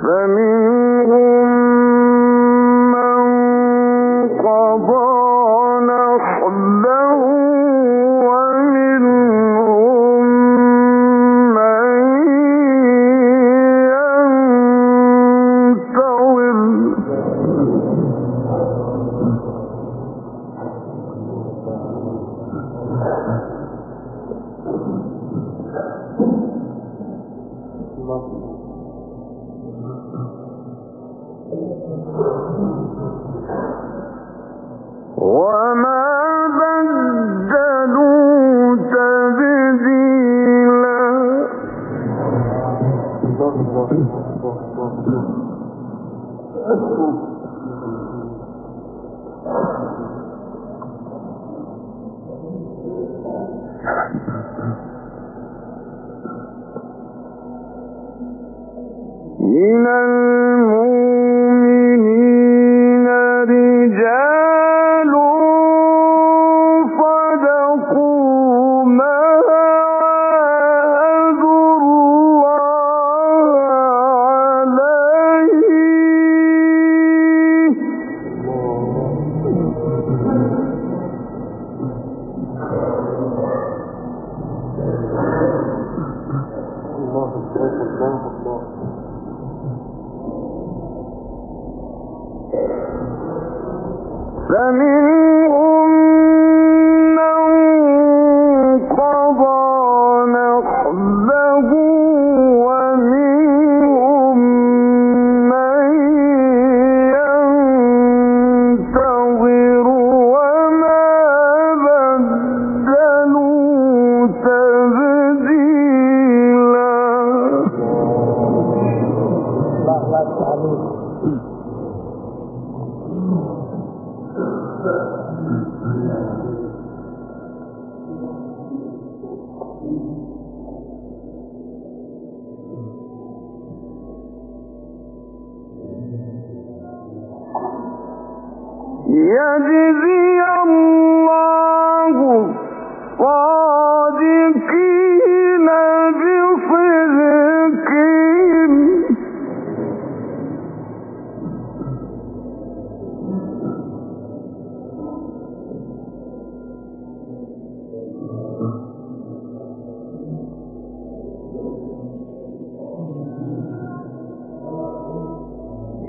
The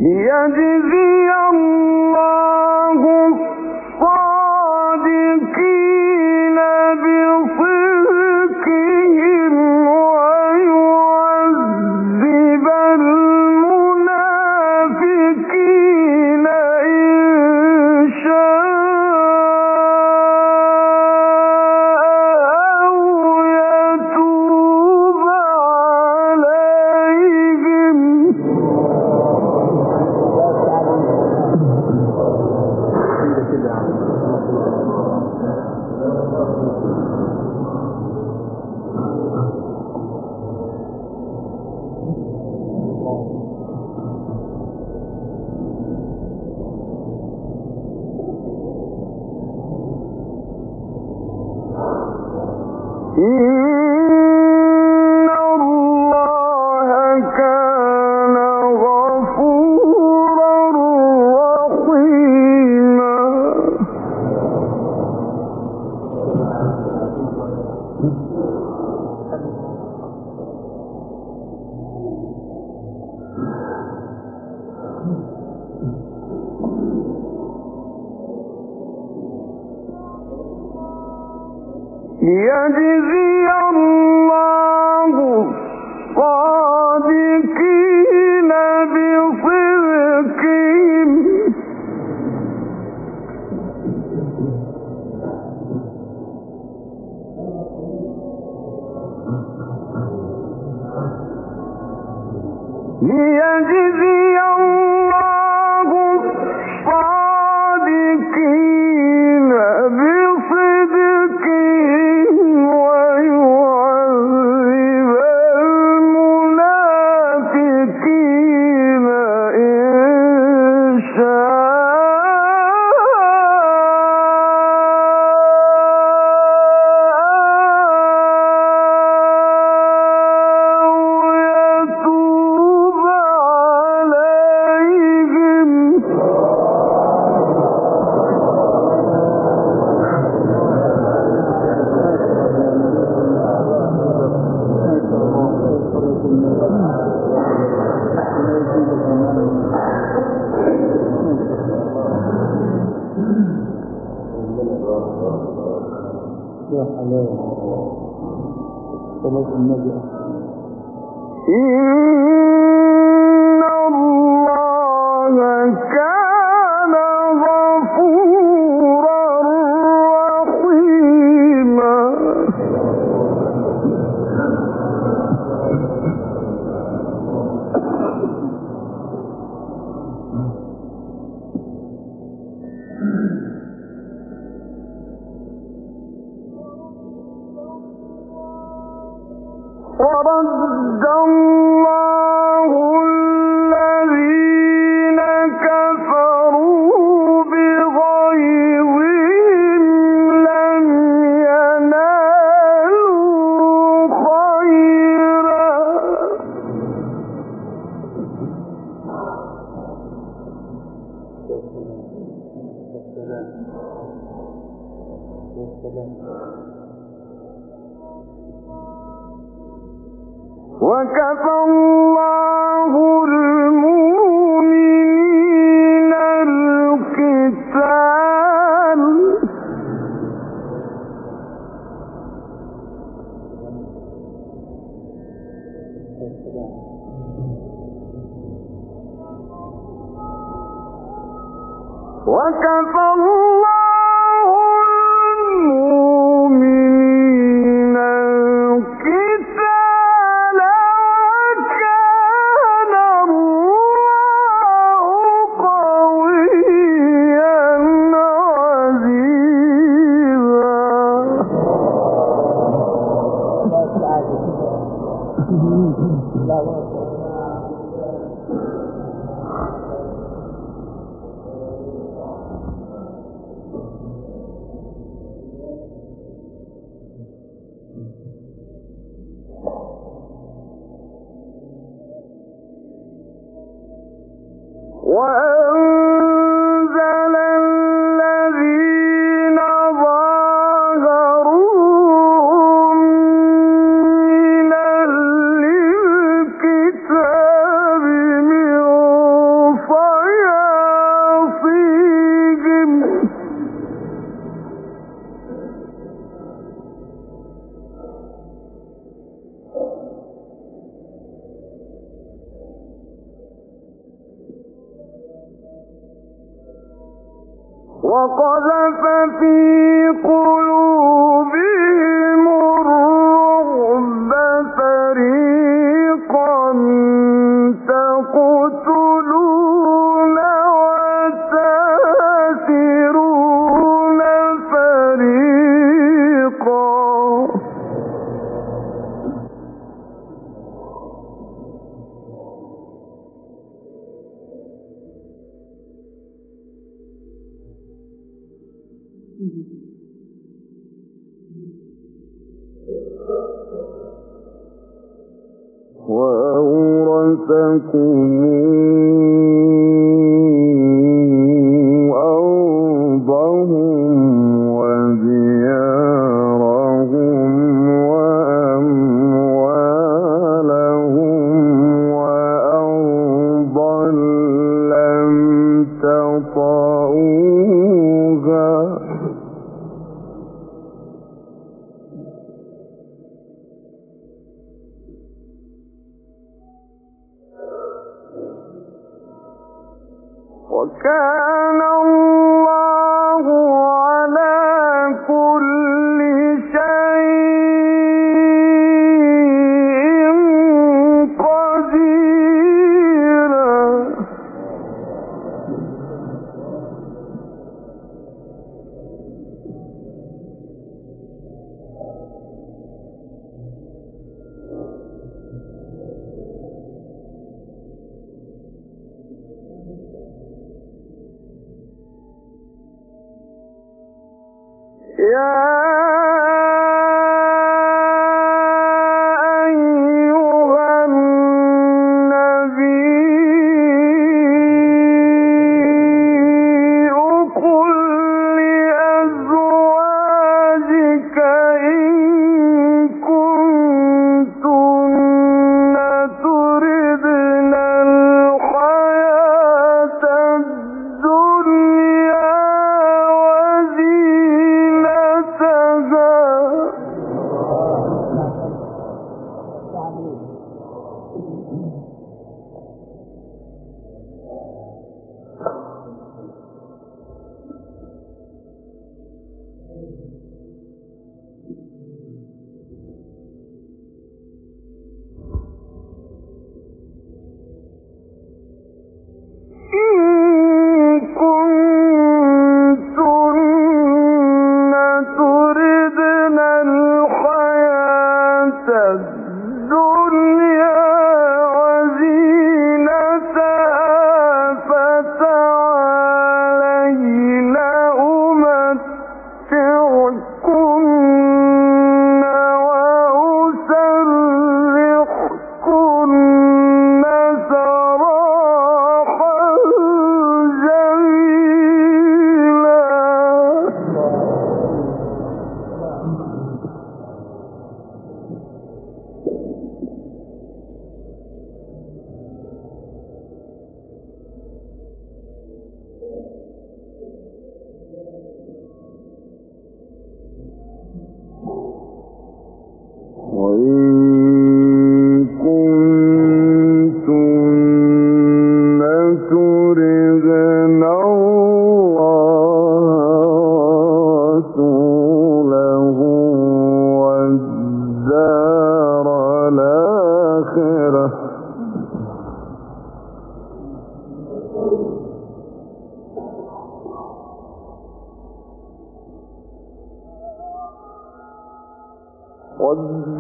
الله يجزي يا حلال. صلاة النبي. إن الله كان والسلام وكفى الله وقذف في قلوبهم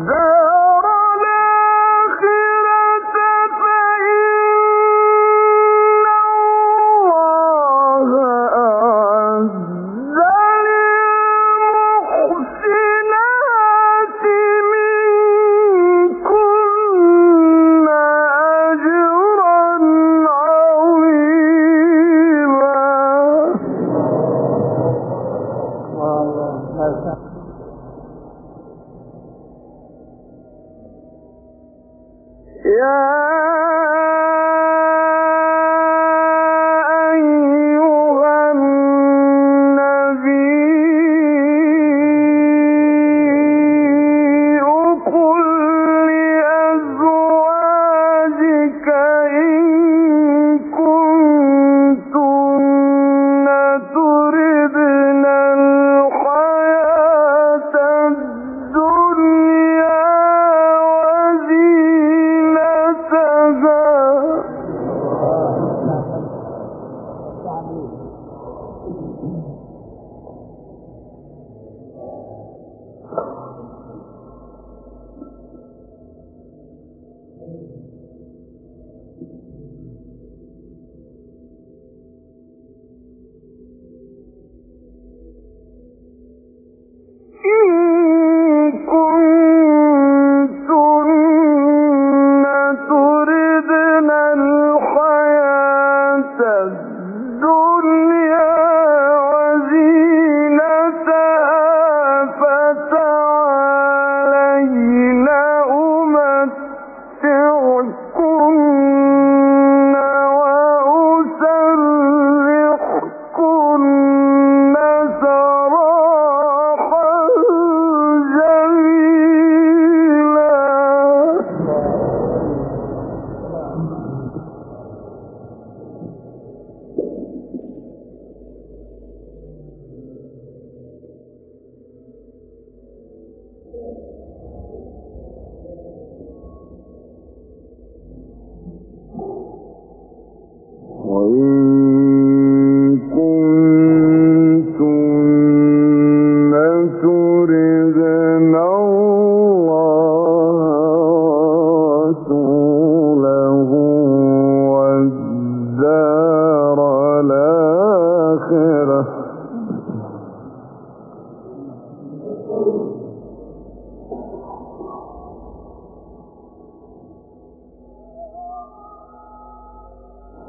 يا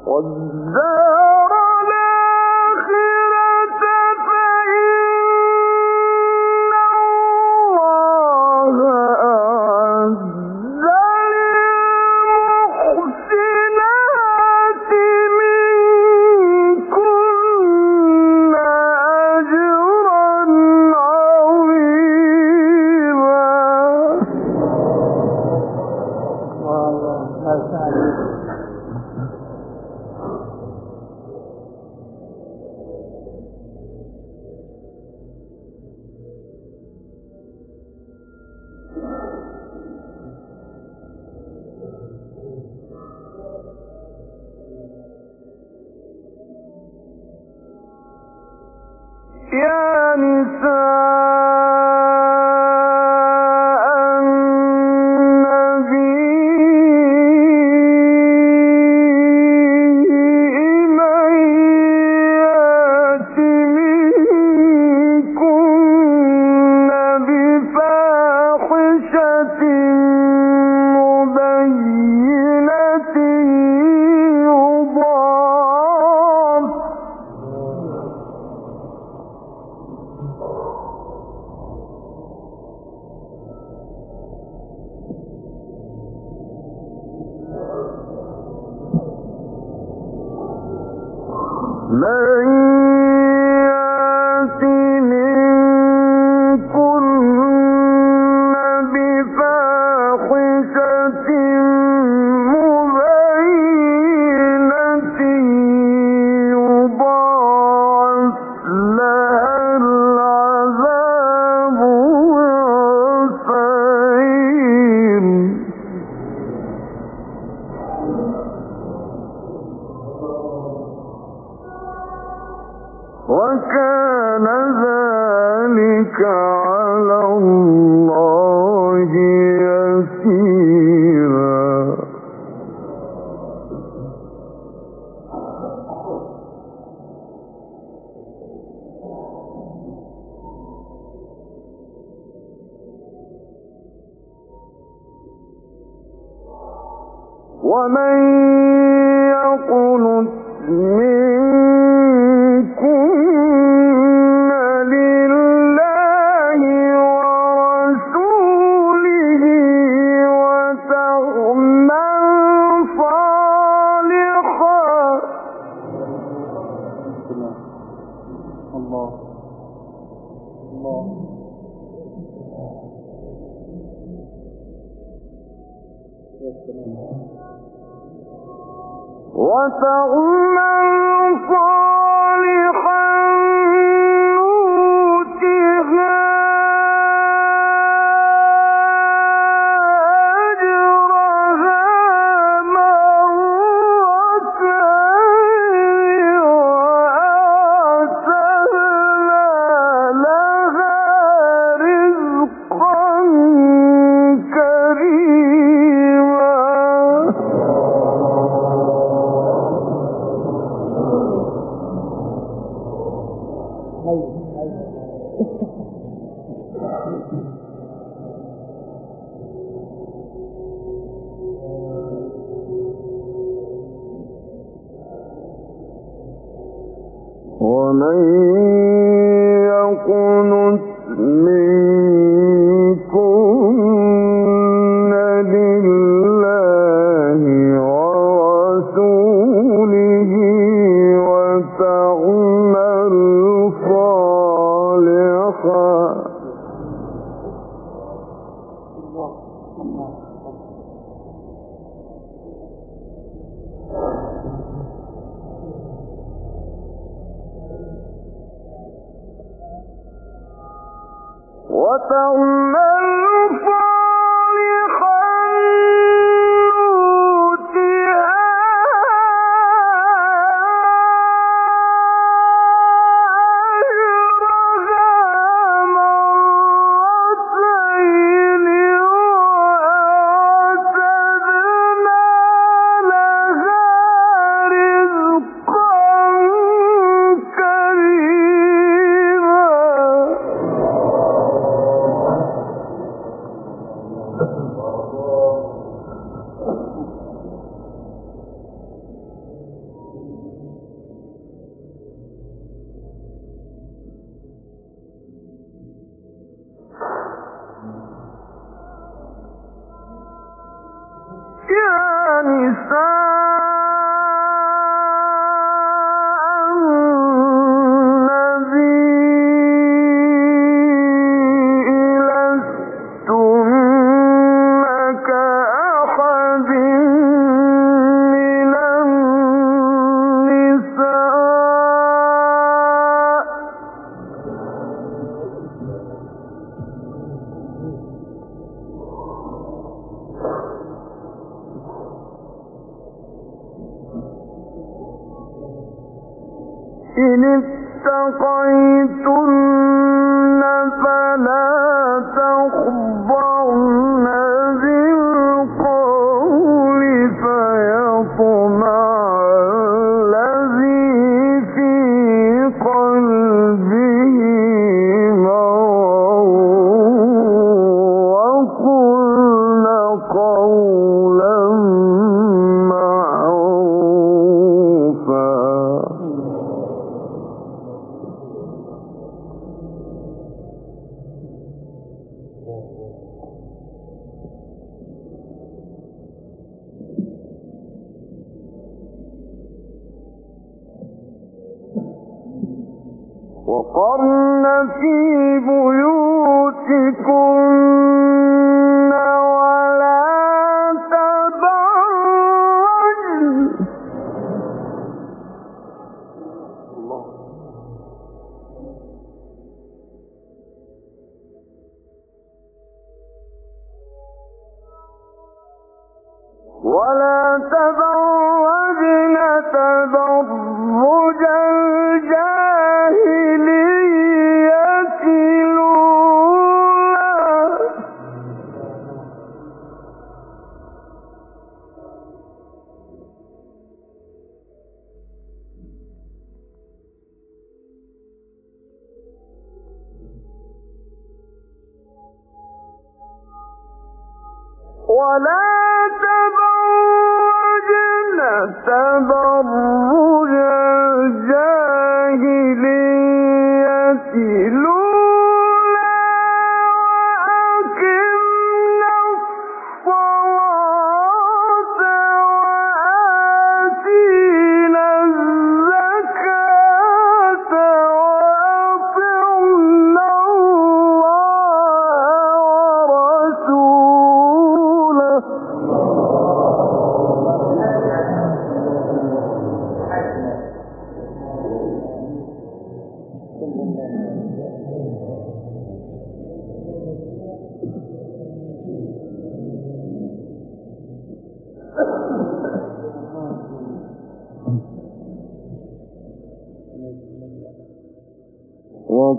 نساء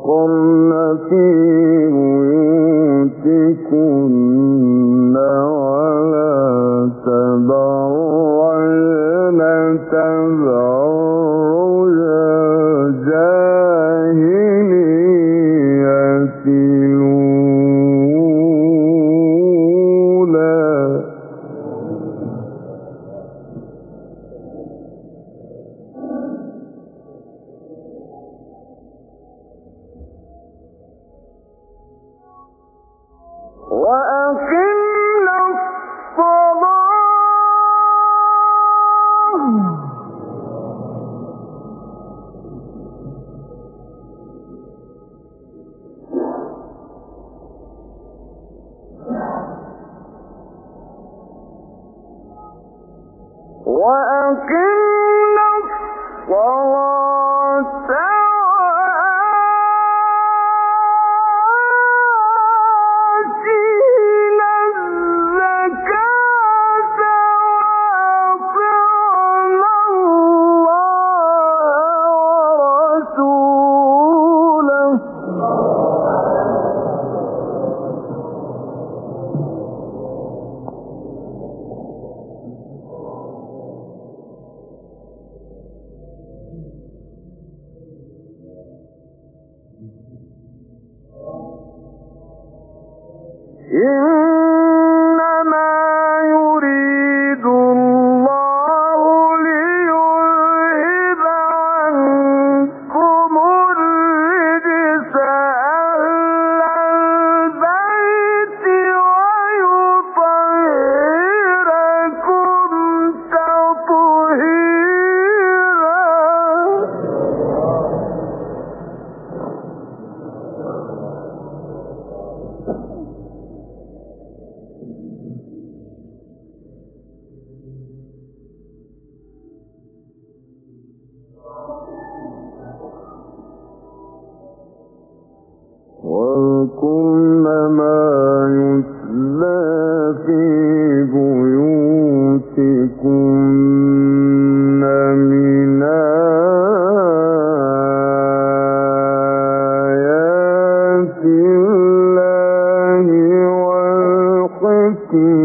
وقرن في والحكمة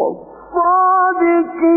والصادقين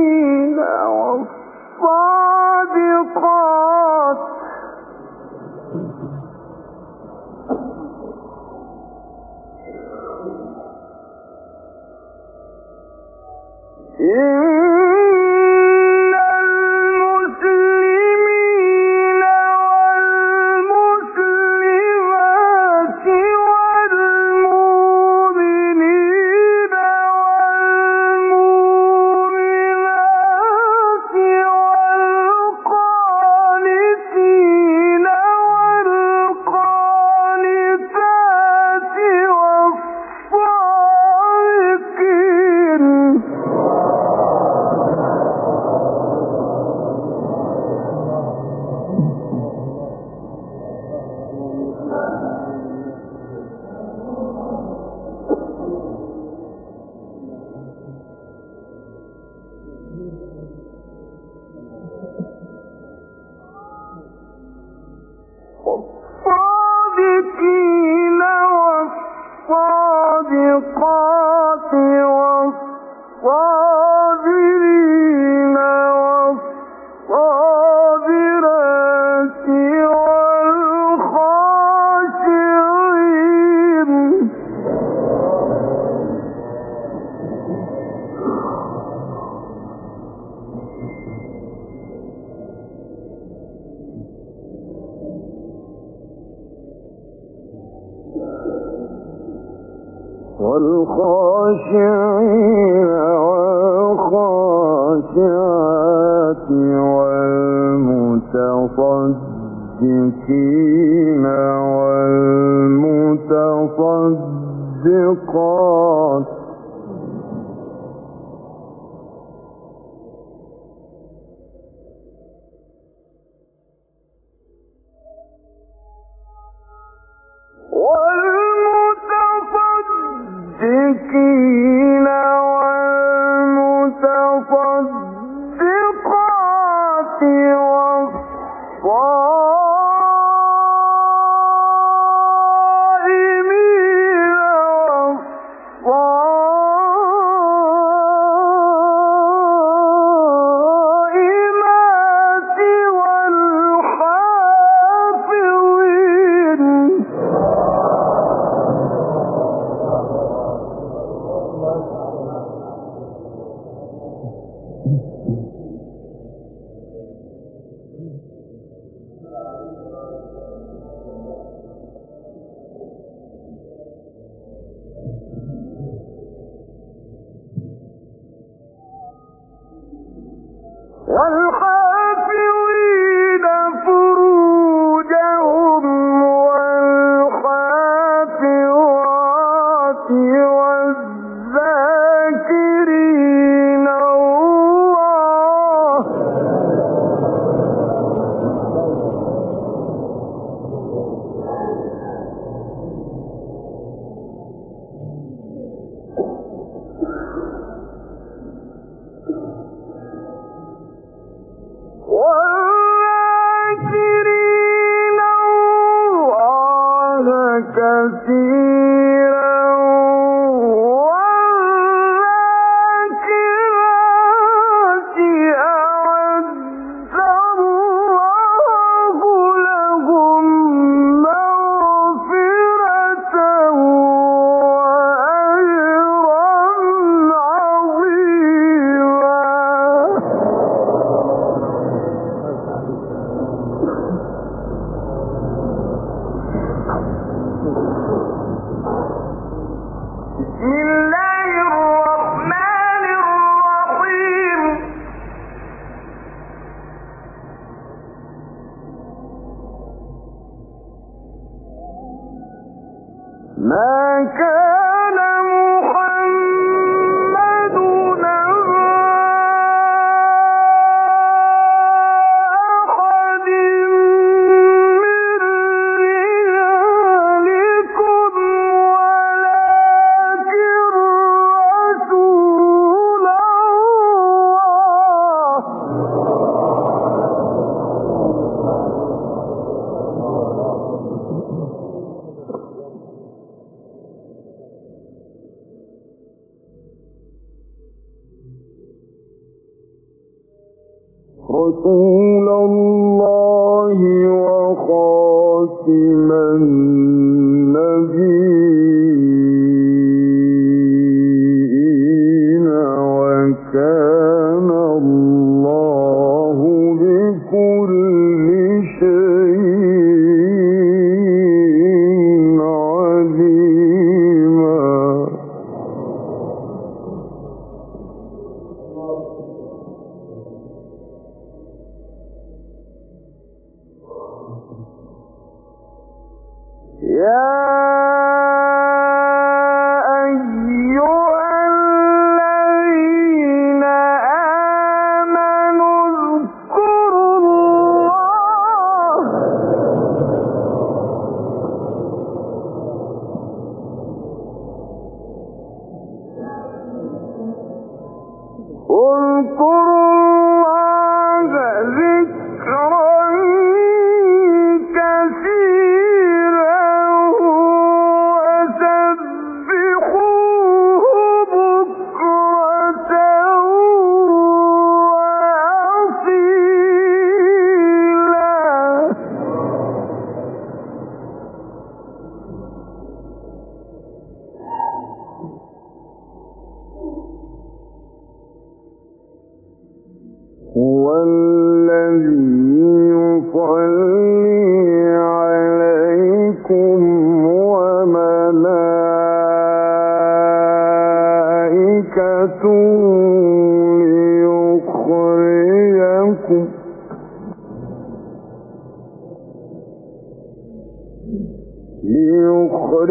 ليخرجكم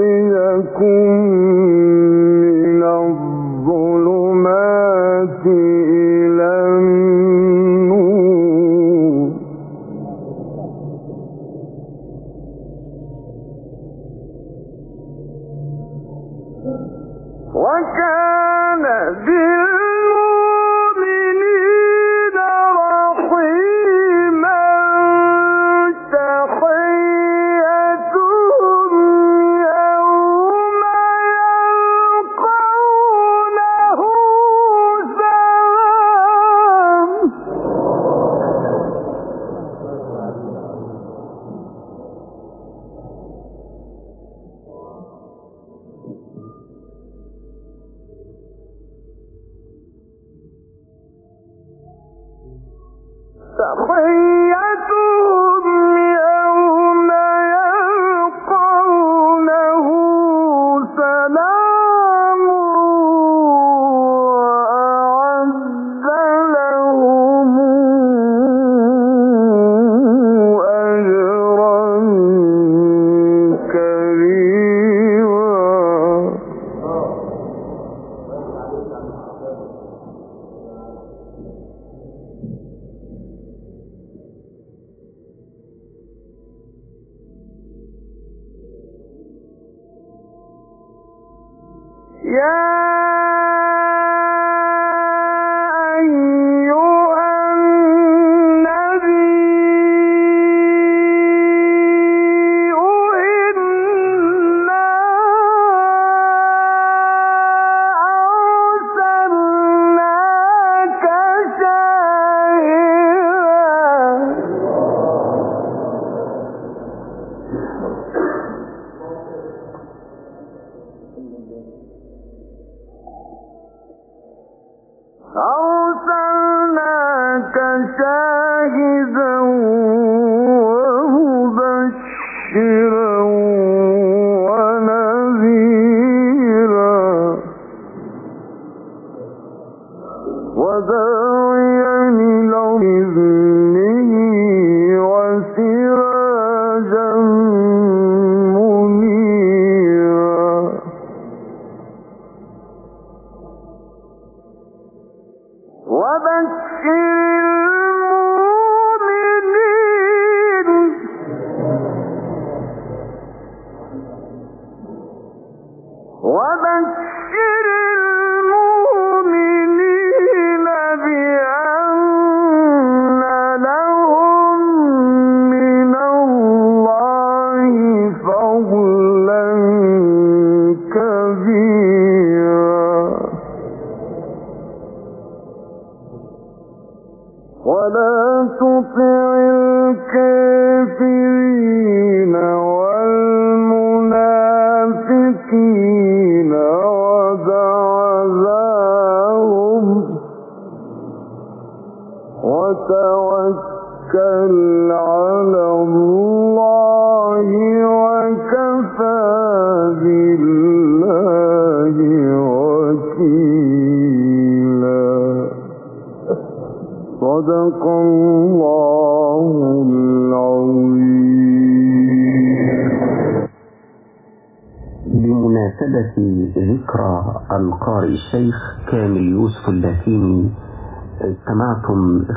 ليخرجكم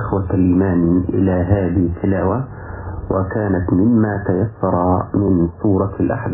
إخوة الإيمان إلى هذه التلاوة وكانت مما تيسر من سورة الأحزاب.